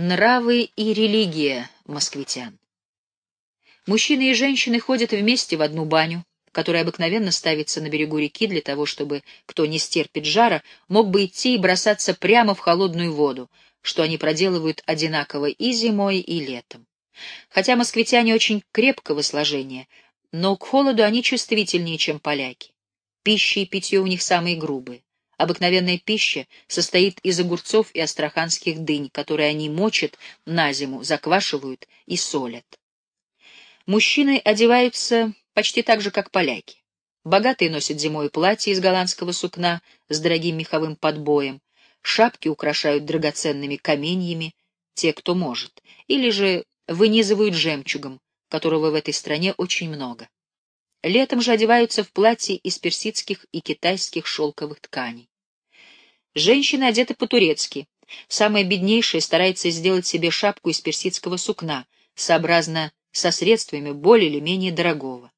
Нравы и религия москвитян. Мужчины и женщины ходят вместе в одну баню, которая обыкновенно ставится на берегу реки для того, чтобы, кто не стерпит жара, мог бы идти и бросаться прямо в холодную воду, что они проделывают одинаково и зимой, и летом. Хотя москвитяне очень крепкого сложения, но к холоду они чувствительнее, чем поляки. Пища и питье у них самые грубые. Обыкновенная пища состоит из огурцов и астраханских дынь, которые они мочат на зиму, заквашивают и солят. Мужчины одеваются почти так же, как поляки. Богатые носят зимой платья из голландского сукна с дорогим меховым подбоем, шапки украшают драгоценными каменьями, те, кто может, или же вынизывают жемчугом, которого в этой стране очень много. Летом же одеваются в платья из персидских и китайских шелковых тканей. Женщины одеты по-турецки. Самая беднейшая старается сделать себе шапку из персидского сукна, сообразно со средствами более или менее дорогого.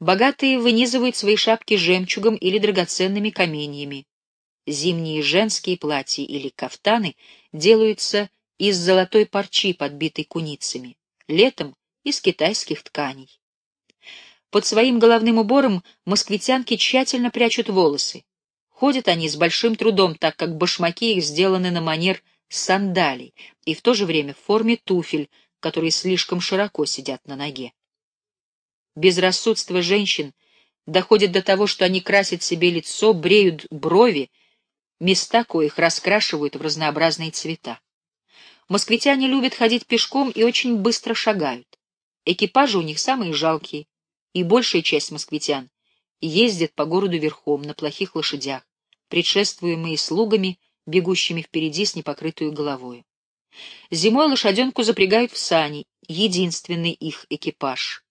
Богатые вынизывают свои шапки жемчугом или драгоценными каменьями. Зимние женские платья или кафтаны делаются из золотой парчи, подбитой куницами, летом — из китайских тканей. Под своим головным убором москвитянки тщательно прячут волосы. Ходят они с большим трудом, так как башмаки их сделаны на манер сандалий и в то же время в форме туфель, которые слишком широко сидят на ноге. Безрассудство женщин доходит до того, что они красят себе лицо, бреют брови, места коих раскрашивают в разнообразные цвета. Москвитяне любят ходить пешком и очень быстро шагают. Экипажи у них самые жалкие, и большая часть москвитян ездят по городу верхом на плохих лошадях, предшествуемые слугами, бегущими впереди с непокрытую головой. Зимой лошаденку запрягают в сани, единственный их экипаж.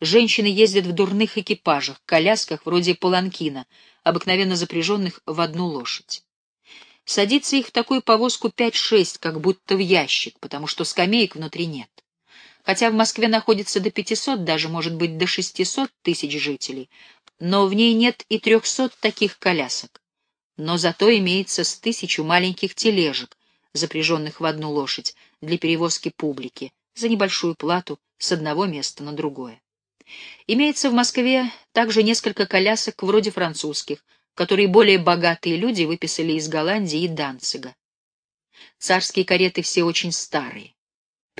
Женщины ездят в дурных экипажах, колясках вроде паланкина, обыкновенно запряженных в одну лошадь. Садится их в такую повозку пять-шесть, как будто в ящик, потому что скамеек внутри нет. Хотя в Москве находится до 500, даже, может быть, до 600 тысяч жителей, но в ней нет и 300 таких колясок. Но зато имеется с тысячу маленьких тележек, запряженных в одну лошадь, для перевозки публики, за небольшую плату с одного места на другое. Имеется в Москве также несколько колясок вроде французских, которые более богатые люди выписали из Голландии и Данцига. Царские кареты все очень старые.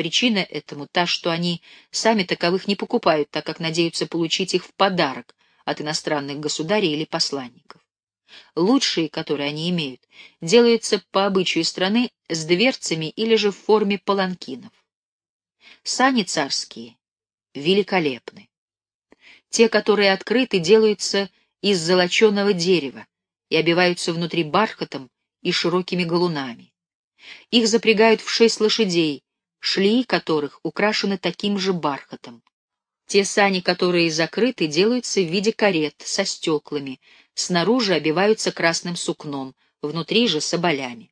Причина этому та, что они сами таковых не покупают, так как надеются получить их в подарок от иностранных государей или посланников. Лучшие, которые они имеют, делаются по обычаю страны с дверцами или же в форме паланкинов. Сани царские великолепны. Те, которые открыты, делаются из золоченого дерева и обиваются внутри бархатом и широкими галунами. Их запрягают в шесть лошадей, шлии которых украшены таким же бархатом. Те сани, которые закрыты, делаются в виде карет со стеклами, снаружи обиваются красным сукном, внутри же соболями.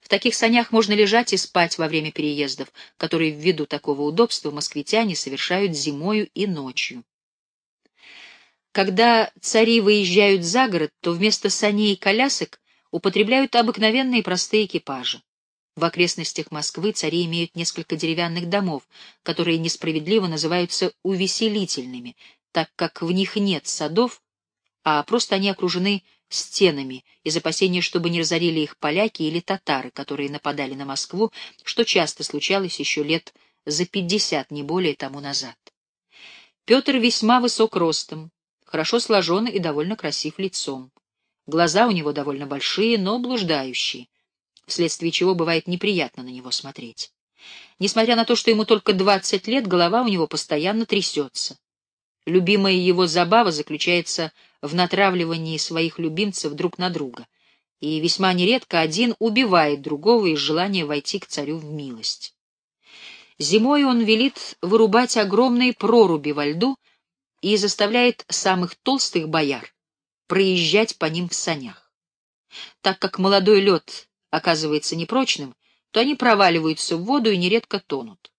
В таких санях можно лежать и спать во время переездов, которые ввиду такого удобства москвитяне совершают зимою и ночью. Когда цари выезжают за город, то вместо саней и колясок употребляют обыкновенные простые экипажи. В окрестностях Москвы цари имеют несколько деревянных домов, которые несправедливо называются увеселительными, так как в них нет садов, а просто они окружены стенами из опасения, чтобы не разорили их поляки или татары, которые нападали на Москву, что часто случалось еще лет за пятьдесят, не более тому назад. Петр весьма высок ростом, хорошо сложен и довольно красив лицом. Глаза у него довольно большие, но блуждающие, вследствие чего бывает неприятно на него смотреть. Несмотря на то, что ему только двадцать лет, голова у него постоянно трясется. Любимая его забава заключается в натравливании своих любимцев друг на друга, и весьма нередко один убивает другого из желания войти к царю в милость. Зимой он велит вырубать огромные проруби во льду и заставляет самых толстых бояр проезжать по ним в санях. Так как молодой лед оказывается непрочным, то они проваливаются в воду и нередко тонут.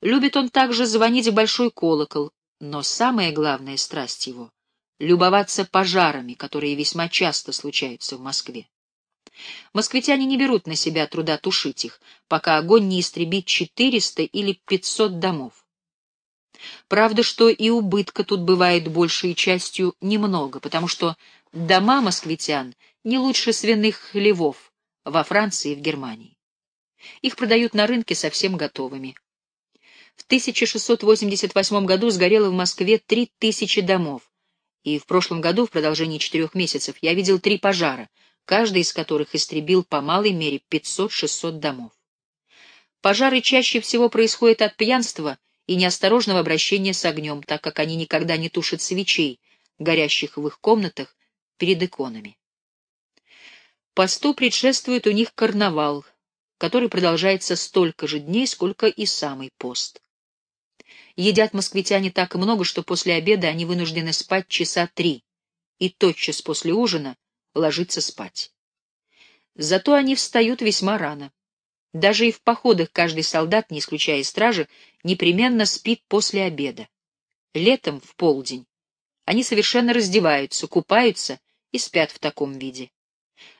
Любит он также звонить в большой колокол, но самая главная страсть его — любоваться пожарами, которые весьма часто случаются в Москве. Москвитяне не берут на себя труда тушить их, пока огонь не истребит 400 или 500 домов. Правда, что и убытка тут бывает большей частью немного, потому что дома москвитян не лучше свиных хлевов во Франции и в Германии. Их продают на рынке совсем готовыми. В 1688 году сгорело в Москве 3000 домов, и в прошлом году, в продолжении четырех месяцев, я видел три пожара, каждый из которых истребил по малой мере 500-600 домов. Пожары чаще всего происходят от пьянства и неосторожного обращения с огнем, так как они никогда не тушат свечей, горящих в их комнатах перед иконами. Посту предшествует у них карнавал, который продолжается столько же дней, сколько и самый пост. Едят москвитяне так много, что после обеда они вынуждены спать часа три, и тотчас после ужина ложиться спать. Зато они встают весьма рано. Даже и в походах каждый солдат, не исключая стражи, непременно спит после обеда. Летом, в полдень, они совершенно раздеваются, купаются и спят в таком виде.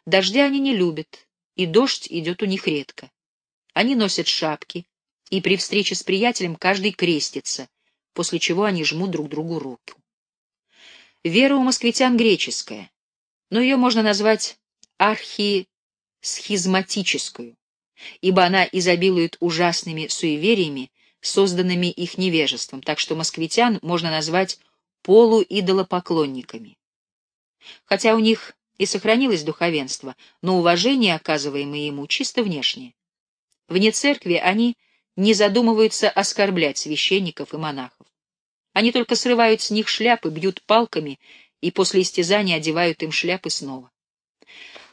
Дождя они не любят, и дождь идет у них редко. Они носят шапки, и при встрече с приятелем каждый крестится, после чего они жмут друг другу руку. Вера у москвитян греческая, но ее можно назвать архисхизматическую, ибо она изобилует ужасными суевериями, созданными их невежеством, так что москвитян можно назвать полуидолопоклонниками. Хотя у них и сохранилось духовенство, но уважение, оказываемое ему, чисто внешнее. Вне церкви они не задумываются оскорблять священников и монахов. Они только срывают с них шляпы, бьют палками и после истязания одевают им шляпы снова.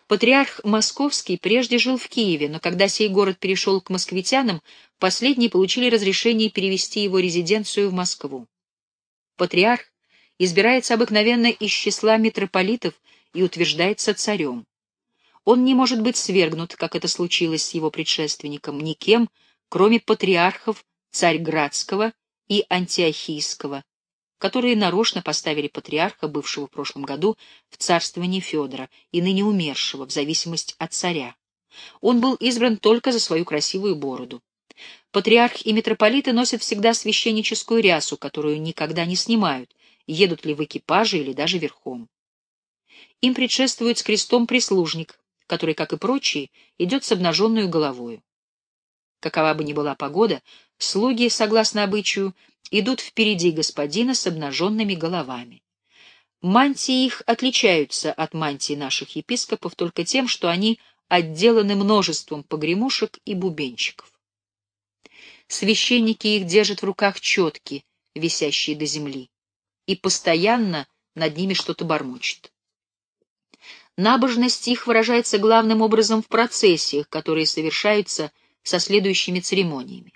Патриарх Московский прежде жил в Киеве, но когда сей город перешел к москвитянам, последние получили разрешение перевести его резиденцию в Москву. Патриарх избирается обыкновенно из числа митрополитов и утверждается царем. Он не может быть свергнут, как это случилось с его предшественником, никем, кроме патриархов Царьградского и Антиохийского, которые нарочно поставили патриарха, бывшего в прошлом году, в царствование Федора и ныне умершего, в зависимость от царя. Он был избран только за свою красивую бороду. Патриарх и митрополиты носят всегда священническую рясу, которую никогда не снимают, едут ли в экипаже или даже верхом. Им предшествует с крестом прислужник, который, как и прочие, идет с обнаженную головою. Какова бы ни была погода, слуги, согласно обычаю, идут впереди господина с обнаженными головами. Мантии их отличаются от мантий наших епископов только тем, что они отделаны множеством погремушек и бубенчиков. Священники их держат в руках четки, висящие до земли, и постоянно над ними что-то бормочет. Набожность их выражается главным образом в процессиях, которые совершаются со следующими церемониями.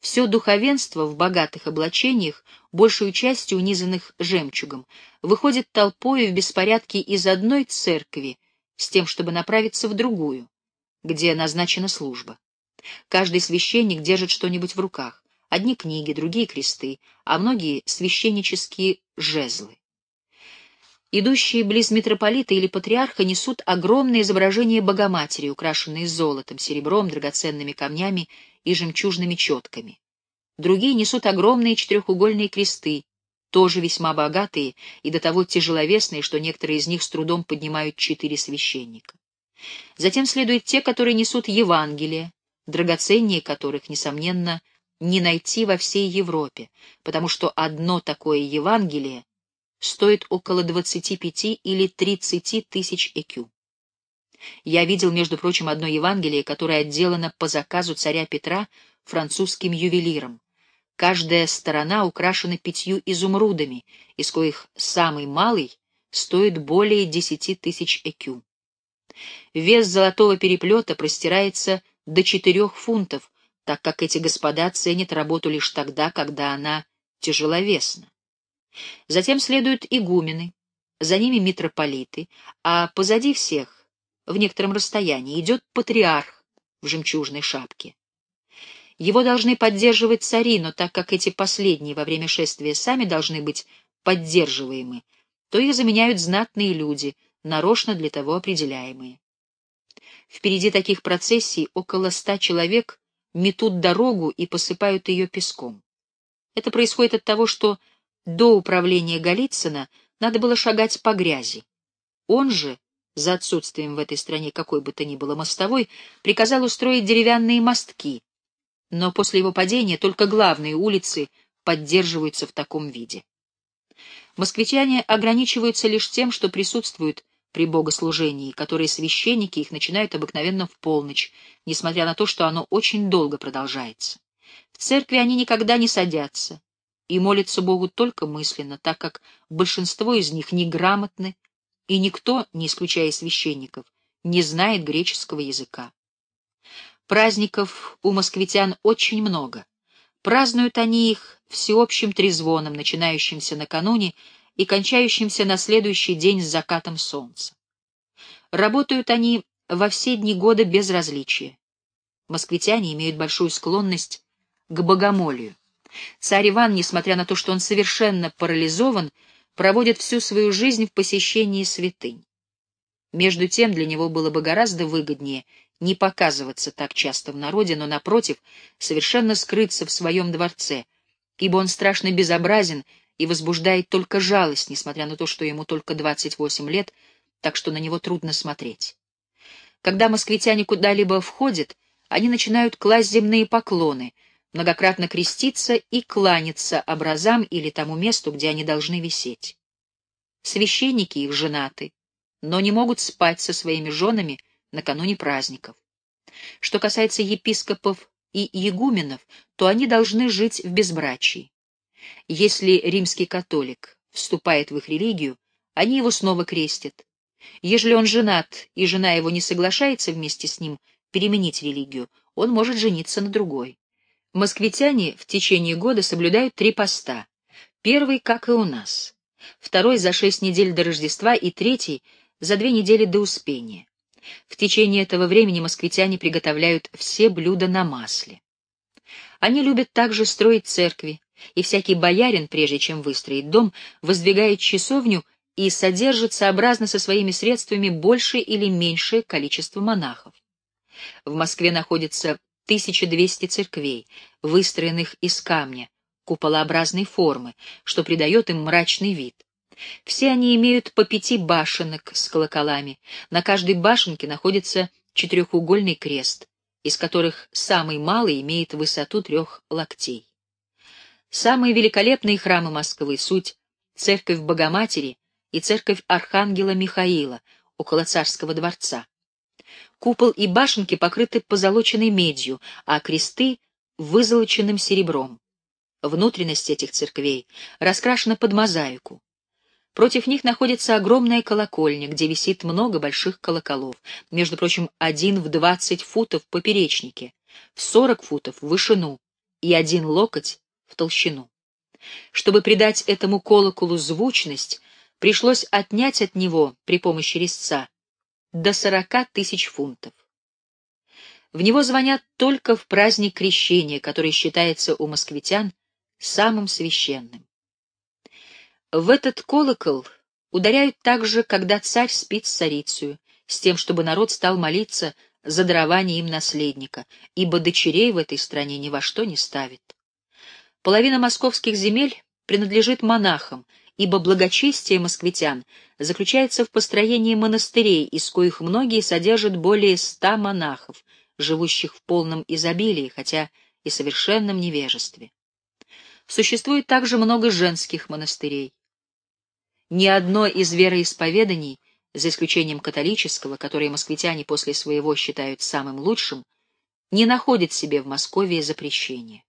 Все духовенство в богатых облачениях, большую частью унизанных жемчугом, выходит толпою в беспорядке из одной церкви с тем, чтобы направиться в другую, где назначена служба. Каждый священник держит что-нибудь в руках. Одни книги, другие кресты, а многие — священнические жезлы. Идущие близ митрополита или патриарха несут огромные изображения Богоматери, украшенные золотом, серебром, драгоценными камнями и жемчужными четками. Другие несут огромные четырехугольные кресты, тоже весьма богатые и до того тяжеловесные, что некоторые из них с трудом поднимают четыре священника. Затем следуют те, которые несут Евангелие, драгоценнее которых, несомненно, не найти во всей Европе, потому что одно такое Евангелие стоит около 25 или 30 тысяч ЭКЮ. Я видел, между прочим, одно Евангелие, которое отделано по заказу царя Петра французским ювелиром. Каждая сторона украшена пятью изумрудами, из коих самый малый стоит более 10 тысяч ЭКЮ. Вес золотого переплета простирается до четырех фунтов, так как эти господа ценят работу лишь тогда, когда она тяжеловесна. Затем следуют игумены, за ними митрополиты, а позади всех, в некотором расстоянии, идет патриарх в жемчужной шапке. Его должны поддерживать цари, но так как эти последние во время шествия сами должны быть поддерживаемы, то их заменяют знатные люди, нарочно для того определяемые. Впереди таких процессий около ста человек метут дорогу и посыпают ее песком. Это происходит от того, что до управления Голицына надо было шагать по грязи. Он же, за отсутствием в этой стране какой бы то ни было мостовой, приказал устроить деревянные мостки, но после его падения только главные улицы поддерживаются в таком виде. Москвитяне ограничиваются лишь тем, что присутствуют при богослужении, которые священники их начинают обыкновенно в полночь, несмотря на то, что оно очень долго продолжается. В церкви они никогда не садятся и молятся Богу только мысленно, так как большинство из них неграмотны, и никто, не исключая священников, не знает греческого языка. Праздников у москвитян очень много. Празднуют они их всеобщим трезвоном, начинающимся накануне и кончающимся на следующий день с закатом солнца. Работают они во все дни года без различия. Москвитяне имеют большую склонность к богомолию. Царь Иван, несмотря на то, что он совершенно парализован, проводит всю свою жизнь в посещении святынь. Между тем для него было бы гораздо выгоднее не показываться так часто в народе, но, напротив, совершенно скрыться в своем дворце, ибо он страшно безобразен и возбуждает только жалость, несмотря на то, что ему только 28 лет, так что на него трудно смотреть. Когда москвитяне куда-либо входят, они начинают класть земные поклоны, многократно креститься и кланяться образам или тому месту, где они должны висеть. Священники их женаты, но не могут спать со своими женами накануне праздников. Что касается епископов и игуменов, то они должны жить в безбрачии. Если римский католик вступает в их религию, они его снова крестят. Ежели он женат, и жена его не соглашается вместе с ним переменить религию, он может жениться на другой. Москвитяне в течение года соблюдают три поста. Первый, как и у нас. Второй за шесть недель до Рождества и третий за две недели до Успения. В течение этого времени москвитяне приготовляют все блюда на масле. Они любят также строить церкви, и всякий боярин, прежде чем выстроить дом, воздвигает часовню и содержит сообразно со своими средствами большее или меньшее количество монахов. В Москве находится 1200 церквей, выстроенных из камня, куполообразной формы, что придает им мрачный вид. Все они имеют по пяти башенок с колоколами. На каждой башенке находится четырехугольный крест, из которых самый малый имеет высоту трех локтей. Самые великолепные храмы Москвы — суть церковь Богоматери и церковь Архангела Михаила около царского дворца. Купол и башенки покрыты позолоченной медью, а кресты — вызолоченным серебром. Внутренность этих церквей раскрашена под мозаику. Против них находится огромная колокольня, где висит много больших колоколов, между прочим, один в двадцать футов в поперечнике, в сорок футов в вышину и один локоть в толщину. Чтобы придать этому колоколу звучность, пришлось отнять от него при помощи резца до сорока тысяч фунтов. В него звонят только в праздник крещения, который считается у москвитян самым священным. В этот колокол ударяют также, когда царь спит с царицей, с тем, чтобы народ стал молиться за дарование им наследника, ибо дочерей в этой стране ни во что не ставит. Половина московских земель принадлежит монахам, ибо благочестие москвитян заключается в построении монастырей, из коих многие содержат более ста монахов, живущих в полном изобилии, хотя и совершенном невежестве. Существует также много женских монастырей. Ни одно из вероисповеданий, за исключением католического, которое москвитяне после своего считают самым лучшим, не находит себе в Москве запрещения.